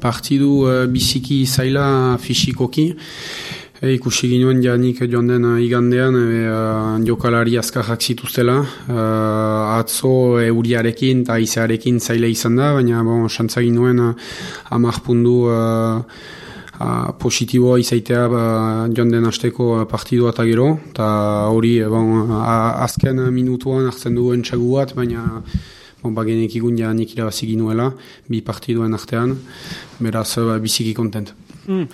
partidu uh, biziki zaila fisikoki, E, ikusi ginuen janik joan den igandean e, jokalari azkarrak zituztela. E, atzo euriarekin eta izearekin zaila izan da, baina bon, xantza ginuen amak pundu positiboa izaitea ba, joan den asteko partidua eta gero. Eta hori bon, azken minutuan hartzen duen txagu bat, baina bon, bagenek igun janik irabazi ginuela, bi partiduen artean, beraz ba, biziki kontent. Mm.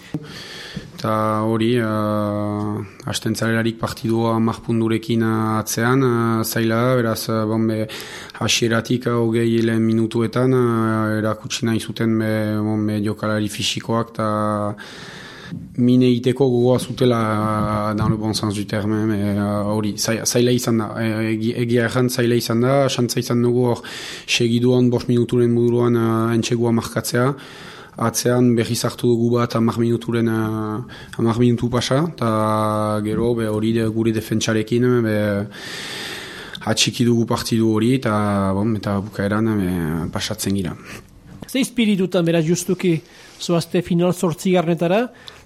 Eta hori, uh, astentzarelarik partidua marpundurekin atzean, uh, zaila da, beraz, uh, bon, be, hasieratik uh, hogei uh, minutuetan, uh, erakutsi nahi zuten be, bon, be, jokalari fisikoak, eta mine iteko gogoa zutela dans le bon sens du terme hori, uh, zaila izan da egia erran zaila izan da xantza izan dugu hor segiduan bos minuturen buruan uh, entxegua markatzea atzean berri zartu dugu bat amak minuturen amak minutu pasa, eta gero be, hori de, gure defentsarekin be, atxiki dugu partidu hori, eta bon, eta bukaeran be, pasatzen gira. Ze espiritutan beraz justuki zoazte final sortzi garnetara,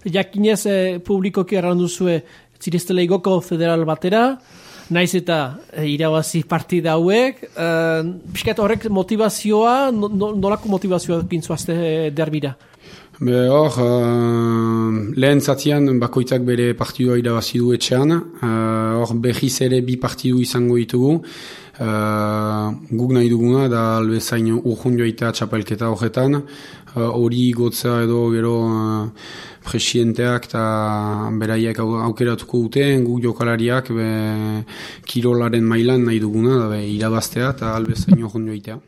jakinez eh, publikoki errandu zue zireztela igoko federal batera, naiz eta e, irabazi partida hauek, e, horrek motivazioa, nolako motivazioa pintzuazte e, derbira? Be hor, uh, lehen zatian bakoitzak bere partidua irabazi du etxean, hor uh, behiz ere bi partidu izango ditugu, uh, guk nahi duguna da albezain urjun joaitea txapelketa horretan, hori uh, gotza edo gero uh, presidenteak eta beraiek aukeratuko dute, guk jokalariak be, kirolaren mailan nahi duguna, da irabaztea eta albezain urjun joaitea.